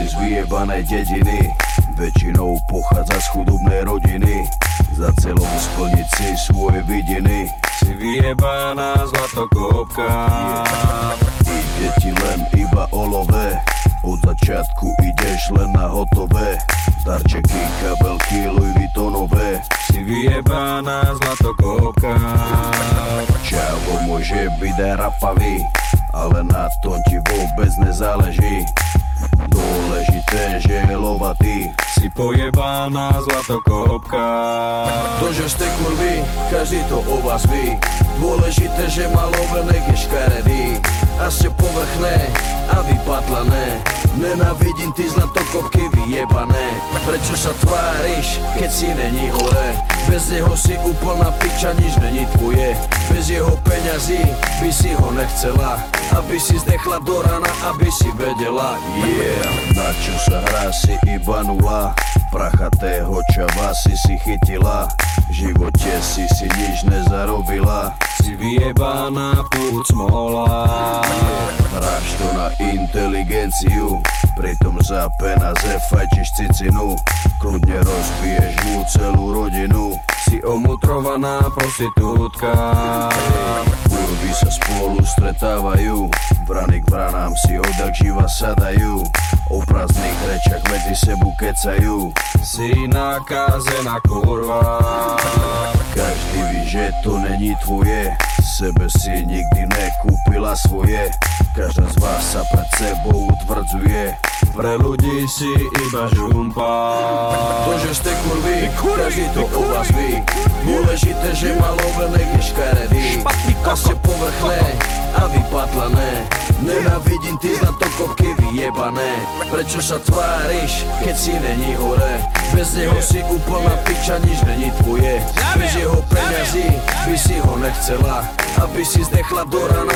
vyjebané dediny. Väčšinou pochádza z chudobnej rodiny. Za celom splniť si svoje vidiny. Si vyjebaná zlatokopka. Ide ti len iba olové Od začiatku ideš len na hotové. Darčeky, kabelky, Louis Vuittonové. Si vyjebaná zlatokopka. Čavo môže byť aj rapavý Ale na tom ti vôbec nezáleží Dôležité, že lovatý Si pojebaná zlatokopka To, že ste kurvy, každý to o vás ví. Dôležité, že má lovenek je škaredý. A ste povrchné a vypatlané. Nenávidím ty zlatokopky vyjebané Prečo sa tváriš, keď si není hore? Bez neho si úplná piča, nič není tvoje. Bez jeho peňazí by si ho nechcela. Aby si zdechla do rana, aby si vedela. Yeah, na čo sa hrá si iba nula. Prachatého čava si si chytila. V živote si si nič nezarobila. Si vyjebaná púd smola Hráš to na inteligenciu. Pritom za peniaze fajčiš cicinu. Kľudne rozbiješ mu celú rodinu. Si omutrovaná prostitútka. Kurvy sa spolu stretávajú. Vrany k vranám si odak živa sadajú O prázdnych rečach medzi sebu kecajú. Si nakazená kurva. Každý ví, že to není tvoje Sebe si nikdy nekúpila svoje. Každá z vás sa pred sebou utvrdzuje. Pre ľudí si iba žumpa. To, že ste kurvy, každý to o vás ví. Dôležité, že má lovenek je škaredý A ste povrchné a vypatlané. Nenávidím ty zlatokopky vyjebané. Prečo sa tváriš, keď si není hore? Bez neho si úplná piča, nič není tvoje. Bez jeho peňazí by si ho nechcela Napiši z dekla do rana,